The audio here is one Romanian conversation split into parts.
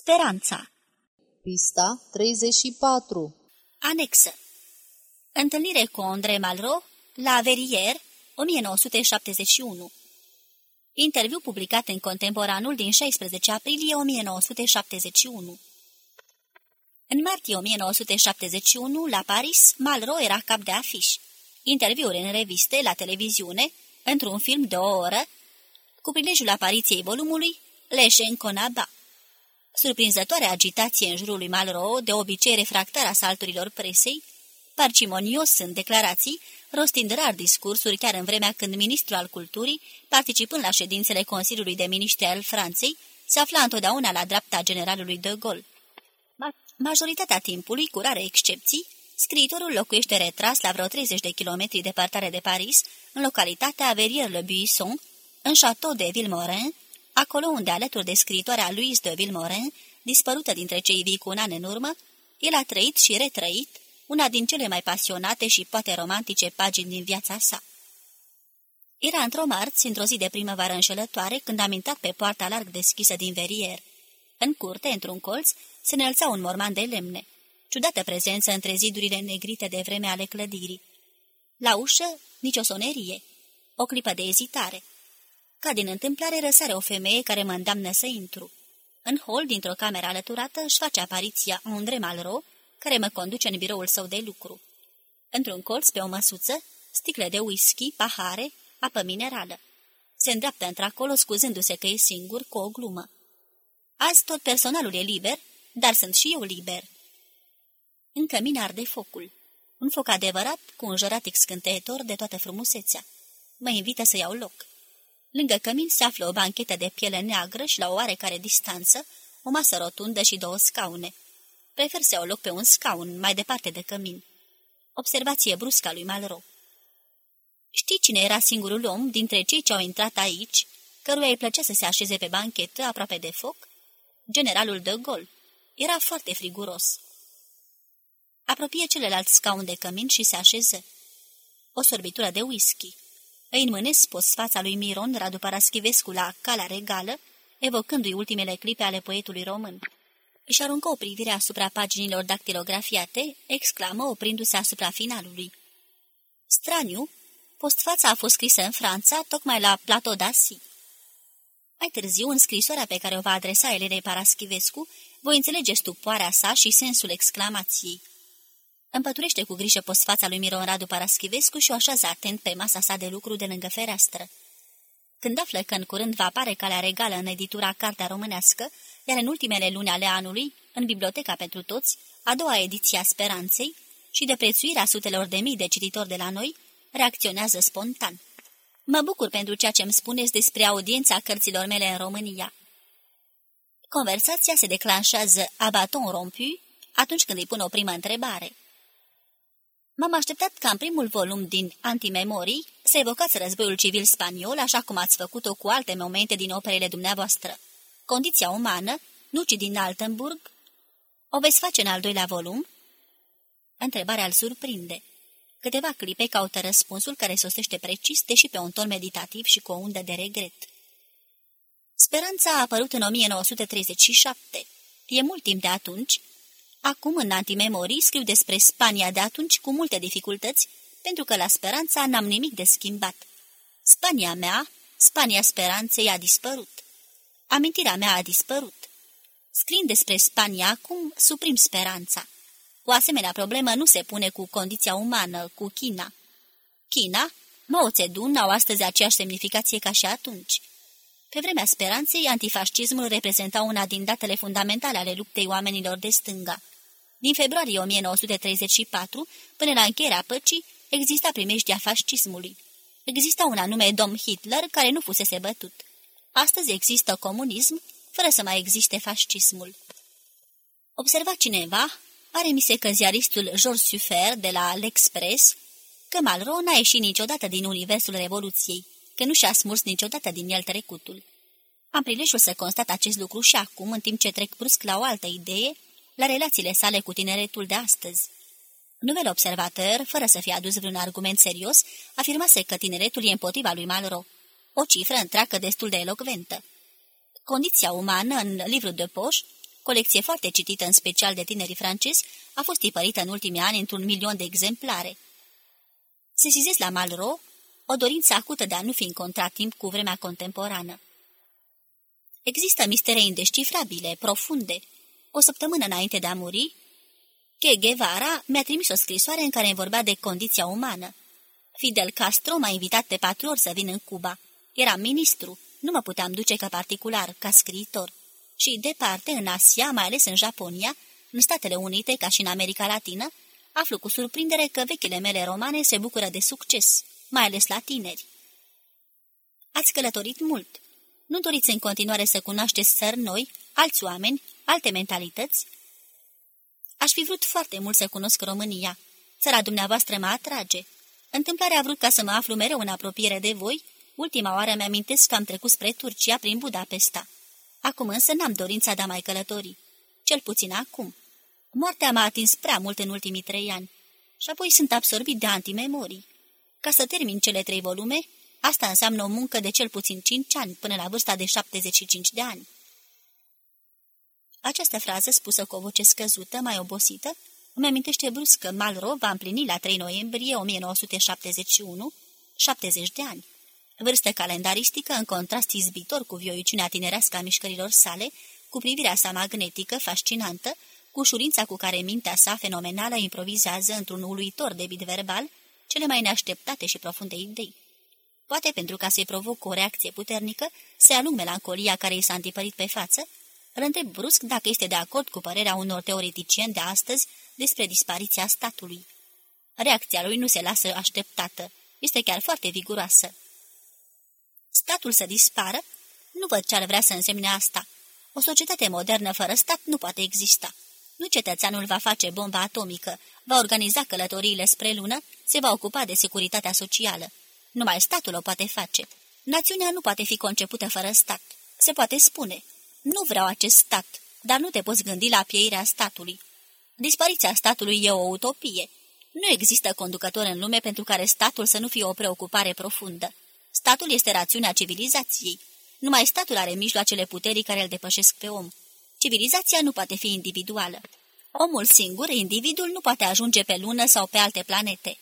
Speranța. Pista 34 Anexă. Întâlnire cu André Malraux la Verrières, 1971 Interviu publicat în Contemporanul din 16 aprilie 1971 În martie 1971, la Paris, Malraux era cap de afiș. Interviuri în reviste, la televiziune, într-un film de o oră, cu prilejul apariției volumului Leșen Conaba. Surprinzătoare agitație în jurul lui Malraux, de obicei refractar asalturilor presei, parcimonios în declarații, rostind rar discursuri chiar în vremea când ministrul al culturii, participând la ședințele Consiliului de Ministri al Franței, se afla întotdeauna la dreapta generalului de Gaulle. Majoritatea timpului, cu rare excepții, scriitorul locuiește retras la vreo 30 de kilometri departare de Paris, în localitatea Verrières-le-Buisson, în Château de Villemorin, acolo unde, alături de scriitoarea Louise de Villemorin, dispărută dintre cei vii cu un an în urmă, el a trăit și retrăit una din cele mai pasionate și poate romantice pagini din viața sa. Era într-o marți, într-o zi de primăvară înșelătoare, când am intrat pe poarta larg deschisă din verier. În curte, într-un colț, se înălța un morman de lemne, ciudată prezență între zidurile negrite de vreme ale clădirii. La ușă, nicio sonerie, o clipă de ezitare. Ca din întâmplare răsare o femeie care mă îndeamnă să intru. În hol, dintr-o cameră alăturată, își face apariția André Malraux, care mă conduce în biroul său de lucru. Într-un colț, pe o măsuță, sticle de whisky, pahare, apă minerală. Se îndreaptă într-acolo, scuzându-se că e singur, cu o glumă. Azi tot personalul e liber, dar sunt și eu liber. Încă mine arde focul. Un foc adevărat, cu un jăratic scânteitor de toată frumusețea. Mă invită să iau loc. Lângă cămin se află o banchetă de piele neagră și la o oarecare distanță, o masă rotundă și două scaune. Prefer să iau loc pe un scaun, mai departe de cămin. Observație bruscă a lui Malraux. Știi cine era singurul om dintre cei ce au intrat aici, căruia îi plăcea să se așeze pe banchetă aproape de foc? Generalul de Gaulle. Era foarte friguros. Apropie celălalt scaun de cămin și se așeză. O sorbitură de whisky. Îi înmânesc fața lui Miron Radu Paraschivescu la Calea Regală, evocându-i ultimele clipe ale poetului român. Își aruncă o privire asupra paginilor dactilografiate, exclamă oprindu-se asupra finalului. Straniu, postfața a fost scrisă în Franța, tocmai la Plateau d'Assi. Mai târziu, în scrisoarea pe care o va adresa Elenei Paraschivescu, voi înțelege stupoarea sa și sensul exclamației. Împăturește cu grijă postfața lui Miron Radu Paraschivescu și o așează atent pe masa sa de lucru de lângă fereastră. Când află că în curând va apare calea regală în editura Cartea Românească, iar în ultimele luni ale anului, în Biblioteca pentru Toți, a doua ediție a Speranței și de prețuirea sutelor de mii de cititori de la noi, reacționează spontan. Mă bucur pentru ceea ce îmi spuneți despre audiența cărților mele în România. Conversația se declanșează a baton rompu atunci când îi pun o primă întrebare. M-am așteptat ca în primul volum din Antimemorii să evocați războiul civil spaniol, așa cum ați făcut-o cu alte momente din operele dumneavoastră. Condiția umană, Nuci din Altenburg, o veți face în al doilea volum? Întrebarea îl surprinde. Câteva clipe caută răspunsul care sosește precis, deși pe un ton meditativ și cu o undă de regret. Speranța a apărut în 1937. E mult timp de atunci. Acum, în antimemorii, scriu despre Spania de atunci cu multe dificultăți, pentru că la Speranța n-am nimic de schimbat. Spania mea, Spania Speranței a dispărut. Amintirea mea a dispărut. Scriind despre Spania acum, suprim speranța. O asemenea problemă nu se pune cu condiția umană, cu China. China, Mao Zedong au astăzi aceeași semnificație ca și atunci. Pe vremea speranței, antifascismul reprezenta una din datele fundamentale ale luptei oamenilor de stânga. Din februarie 1934 până la încheierea păcii, exista primejdea fascismului. Exista un anume domn Hitler care nu fusese bătut. Astăzi există comunism, fără să mai existe fascismul. Observa cineva, are mise că ziaristul Georges Sufer de la L'Express, că Malraux n-a ieșit niciodată din universul Revoluției, că nu și-a smurs niciodată din el trecutul. Am prilejul să constat acest lucru și acum, în timp ce trec brusc la o altă idee, la relațiile sale cu tineretul de astăzi. Nuvel observator, fără să fie adus vreun argument serios, afirmase că tineretul e împotriva lui Malraux. O cifră întreagă destul de elocventă. Condiția umană, în livrul de poș, colecție foarte citită în special de tinerii francezi, a fost tipărită în ultimii ani într-un milion de exemplare. Se sizez la Malraux o dorință acută de a nu fi în contratimp cu vremea contemporană. Există mistere indescifrabile, profunde. O săptămână înainte de a muri, Che Guevara mi-a trimis o scrisoare în care îmi vorbea de condiția umană. Fidel Castro m-a invitat pe patru ori să vin în Cuba. Eram ministru, nu mă puteam duce ca particular, ca scriitor. Și departe, în Asia, mai ales în Japonia, în Statele Unite, ca și în America Latină, aflu cu surprindere că vechile mele romane se bucură de succes, mai ales la tineri. Ați călătorit mult. Nu doriți în continuare să cunoașteți țări noi, alți oameni, alte mentalități? Aș fi vrut foarte mult să cunosc România. Țara dumneavoastră mă atrage. Întâmplarea a vrut ca să mă aflu mereu în apropiere de voi. Ultima oară mi-amintesc că am trecut spre Turcia prin Budapesta. Acum însă n-am dorința de a mai călători. Cel puțin acum. Moartea m-a atins prea mult în ultimii trei ani și apoi sunt absorbit de antimemorii. Ca să termin cele trei volume, asta înseamnă o muncă de cel puțin cinci ani până la vârsta de 75 de ani. Această frază, spusă cu o voce scăzută, mai obosită, îmi amintește brusc că Malro va împlini la 3 noiembrie 1971 70 de ani. Vârstă calendaristică în contrast izbitor cu vioiciunea tinerească a mișcărilor sale, cu privirea sa magnetică, fascinantă, cu ușurința cu care mintea sa fenomenală improvizează într-un uluitor debit verbal cele mai neașteptate și profunde idei. Poate pentru ca să-i provoc o reacție puternică, să alung melancolia care i s-a întipărit pe față, îl întreb brusc dacă este de acord cu părerea unor teoreticieni de astăzi despre dispariția statului. Reacția lui nu se lasă așteptată, este chiar foarte viguroasă. Statul să dispară? Nu văd ce ar vrea să însemne asta. O societate modernă fără stat nu poate exista. Nu cetățeanul va face bomba atomică, va organiza călătoriile spre lună, se va ocupa de securitatea socială. Numai statul o poate face. Națiunea nu poate fi concepută fără stat. Se poate spune, nu vreau acest stat, dar nu te poți gândi la pieirea statului. Dispariția statului e o utopie. Nu există conducător în lume pentru care statul să nu fie o preocupare profundă. Statul este rațiunea civilizației. Numai statul are mijloacele puterii care îl depășesc pe om. Civilizația nu poate fi individuală. Omul singur, individul, nu poate ajunge pe lună sau pe alte planete.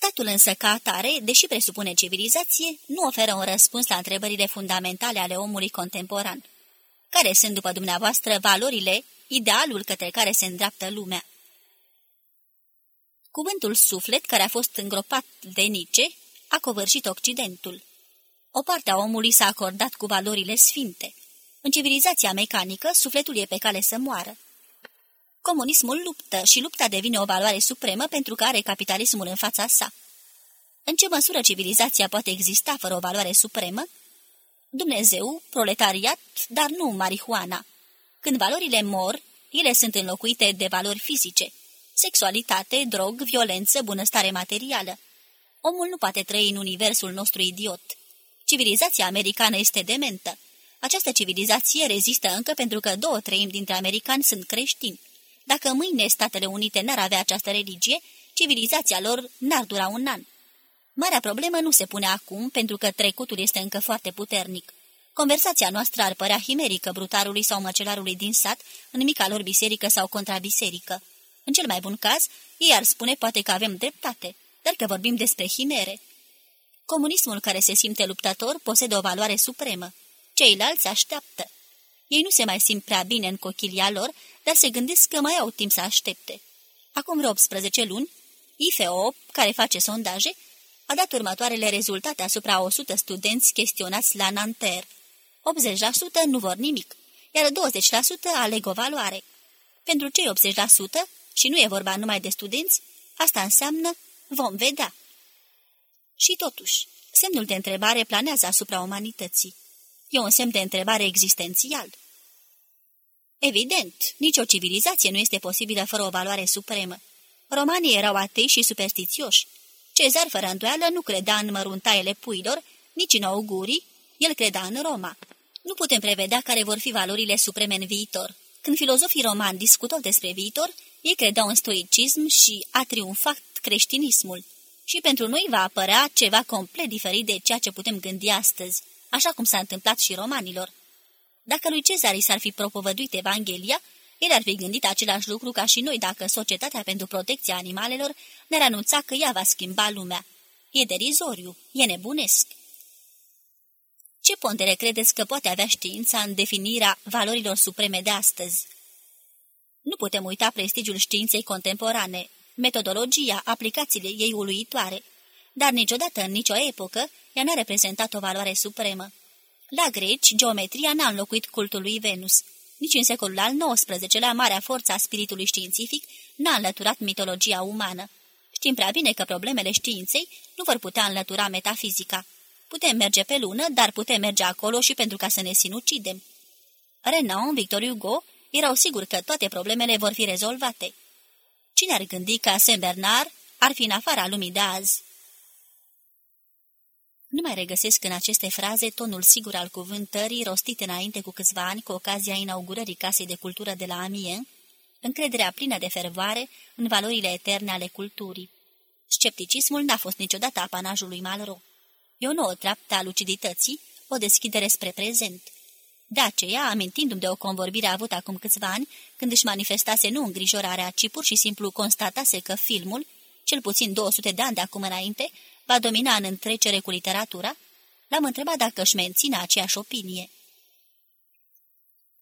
Statul însă ca atare, deși presupune civilizație, nu oferă un răspuns la întrebările fundamentale ale omului contemporan. Care sunt, după dumneavoastră, valorile, idealul către care se îndreaptă lumea? Cuvântul suflet, care a fost îngropat de Nice, a covârșit Occidentul. O parte a omului s-a acordat cu valorile sfinte. În civilizația mecanică, sufletul e pe cale să moară. Comunismul luptă și lupta devine o valoare supremă pentru că are capitalismul în fața sa. În ce măsură civilizația poate exista fără o valoare supremă? Dumnezeu, proletariat, dar nu marihuana. Când valorile mor, ele sunt înlocuite de valori fizice, sexualitate, drog, violență, bunăstare materială. Omul nu poate trăi în universul nostru idiot. Civilizația americană este dementă. Această civilizație rezistă încă pentru că două treimi dintre americani sunt creștini. Dacă mâine Statele Unite n-ar avea această religie, civilizația lor n-ar dura un an. Marea problemă nu se pune acum, pentru că trecutul este încă foarte puternic. Conversația noastră ar părea himerică brutarului sau măcelarului din sat, în mica lor biserică sau contrabiserică. În cel mai bun caz, ei ar spune poate că avem dreptate, dar că vorbim despre himere. Comunismul care se simte luptător posedă o valoare supremă. Ceilalți așteaptă. Ei nu se mai simt prea bine în cochilia lor, dar se gândesc că mai au timp să aștepte. Acum vreo 18 luni, IFO, care face sondaje, a dat următoarele rezultate asupra 100 studenți chestionați la Nanterre. 80% nu vor nimic, iar 20% aleg o valoare. Pentru cei 80%, și nu e vorba numai de studenți, asta înseamnă vom vedea. Și totuși, semnul de întrebare planează asupra umanității. E un semn de întrebare existențial. Evident, nicio civilizație nu este posibilă fără o valoare supremă. Romanii erau atei și superstițioși. Cezar, fără îndoială, nu credea în măruntaiele puilor, nici în augurii, el credea în Roma. Nu putem prevedea care vor fi valorile supreme în viitor. Când filozofii romani discutau despre viitor, ei credeau în stoicism și a triumfat creștinismul. Și pentru noi va apărea ceva complet diferit de ceea ce putem gândi astăzi, așa cum s-a întâmplat și romanilor. Dacă lui Cezar s-ar fi propovăduit Evanghelia, el ar fi gândit același lucru ca și noi dacă Societatea pentru Protecția Animalelor ne-ar anunța că ea va schimba lumea. E derizoriu, e nebunesc. Ce pondere credeți că poate avea știința în definirea valorilor supreme de astăzi? Nu putem uita prestigiul științei contemporane, metodologia, aplicațiile ei uluitoare, dar niciodată în nicio epocă ea n-a reprezentat o valoare supremă. La greci, geometria n-a înlocuit cultul lui Venus. Nici în secolul al XIX-lea, marea forță a spiritului științific n-a înlăturat mitologia umană. Știm prea bine că problemele științei nu vor putea înlătura metafizica. Putem merge pe lună, dar putem merge acolo și pentru ca să ne sinucidem. Renan, Victor Hugo, erau siguri că toate problemele vor fi rezolvate. Cine ar gândi că Saint Bernard ar fi în afara lumii de azi? Nu mai regăsesc în aceste fraze tonul sigur al cuvântării rostit înainte cu câțiva ani cu ocazia inaugurării Casei de Cultură de la Amiens, încrederea plină de fervoare în valorile eterne ale culturii. Scepticismul n-a fost niciodată apanajul lui Malraux. E o nouă treaptă a lucidității, o deschidere spre prezent. De aceea, amintindu-mi de o convorbire avută acum câțiva ani, când își manifestase nu îngrijorarea, ci pur și simplu constatase că filmul, cel puțin 200 de ani de acum înainte, va domina în întrecere cu literatura, l-am întrebat dacă își menține aceeași opinie.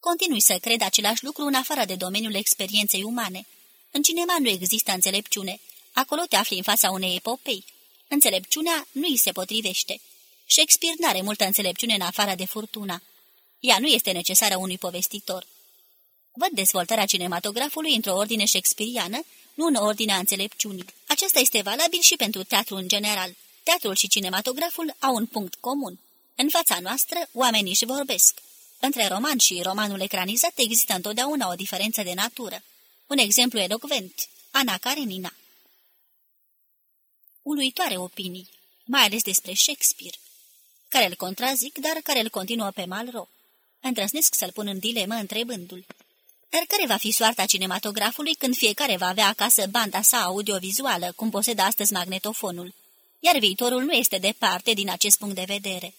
Continui să cred același lucru în afară de domeniul experienței umane. În cinema nu există înțelepciune. Acolo te afli în fața unei epopei. Înțelepciunea nu îi se potrivește. Shakespeare n-are multă înțelepciune în afară de furtuna. Ea nu este necesară unui povestitor. Văd dezvoltarea cinematografului într-o ordine shakespeariană, nu în ordinea înțelepciunii. Aceasta este valabil și pentru teatru în general. Teatrul și cinematograful au un punct comun. În fața noastră, oamenii își vorbesc. Între roman și romanul ecranizat există întotdeauna o diferență de natură. Un exemplu elocvent, Ana Karenina. Uluitoare opinii, mai ales despre Shakespeare, care îl contrazic, dar care îl continuă pe Malraux. Îndrăznesc să-l pun în dilemă întrebându-l. Dar care va fi soarta cinematografului când fiecare va avea acasă banda sa audiovizuală, cum posedă astăzi magnetofonul? Iar viitorul nu este departe din acest punct de vedere.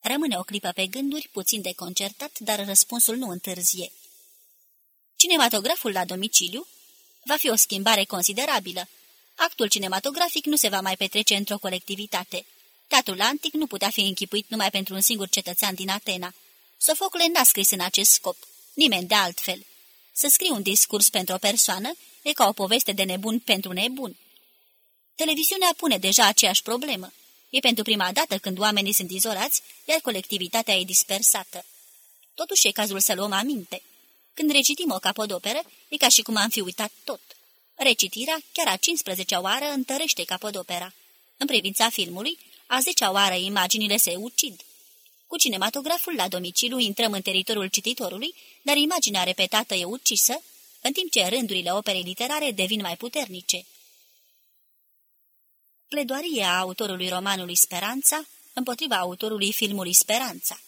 Rămâne o clipă pe gânduri, puțin deconcertat, dar răspunsul nu întârzie. Cinematograful la domiciliu va fi o schimbare considerabilă. Actul cinematografic nu se va mai petrece într-o colectivitate. Teatrul antic nu putea fi închipuit numai pentru un singur cetățean din Atena. Sofocle n-a scris în acest scop, nimeni de altfel. Să scrii un discurs pentru o persoană e ca o poveste de nebun pentru nebun. Televiziunea pune deja aceeași problemă. E pentru prima dată când oamenii sunt izolați, iar colectivitatea e dispersată. Totuși e cazul să luăm aminte. Când recitim o capodoperă, e ca și cum am fi uitat tot. Recitirea, chiar a 15-a oară, întărește capodopera. În privința filmului, a 10-a oară imaginile se ucid. Cu cinematograful la domiciliu intrăm în teritoriul cititorului, dar imaginea repetată e ucisă, în timp ce rândurile operei literare devin mai puternice. Pledoarie a autorului romanului Speranța împotriva autorului filmului Speranța,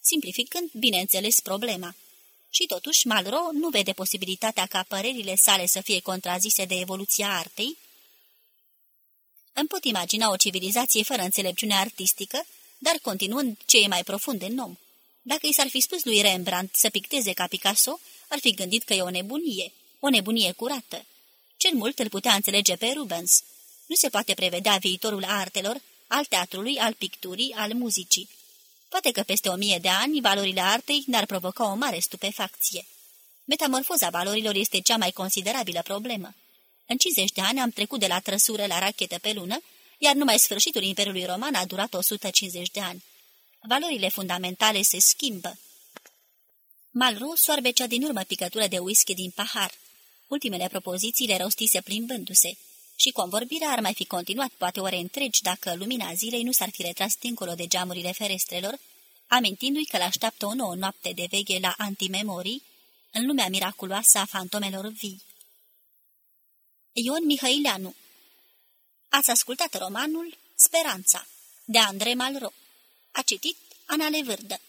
simplificând, bineînțeles, problema. Și totuși, Malraux nu vede posibilitatea ca părerile sale să fie contrazise de evoluția artei. Îmi pot imagina o civilizație fără înțelepciune artistică, dar continuând ce e mai profund în om. Dacă i s-ar fi spus lui Rembrandt să picteze ca Picasso, ar fi gândit că e o nebunie, o nebunie curată. Cel mult îl putea înțelege pe Rubens. Nu se poate prevedea viitorul artelor, al teatrului, al picturii, al muzicii. Poate că peste o mie de ani valorile artei n-ar provoca o mare stupefacție. Metamorfoza valorilor este cea mai considerabilă problemă. În 50 de ani am trecut de la trăsură la rachetă pe lună, iar numai sfârșitul Imperiului Roman a durat 150 de ani. Valorile fundamentale se schimbă. Malru soarbe cea din urmă picătură de whisky din pahar. Ultimele propoziții le rostise plimbându-se și convorbirea ar mai fi continuat poate ore întregi dacă lumina zilei nu s-ar fi retras dincolo de geamurile ferestrelor, amintindu-i că l-așteaptă o nouă noapte de veghe la antimemorii, în lumea miraculoasă a fantomelor vii. Ion Mihăileanu Ați ascultat romanul Speranța, de Andrei Malro. A citit Ana Levârdă.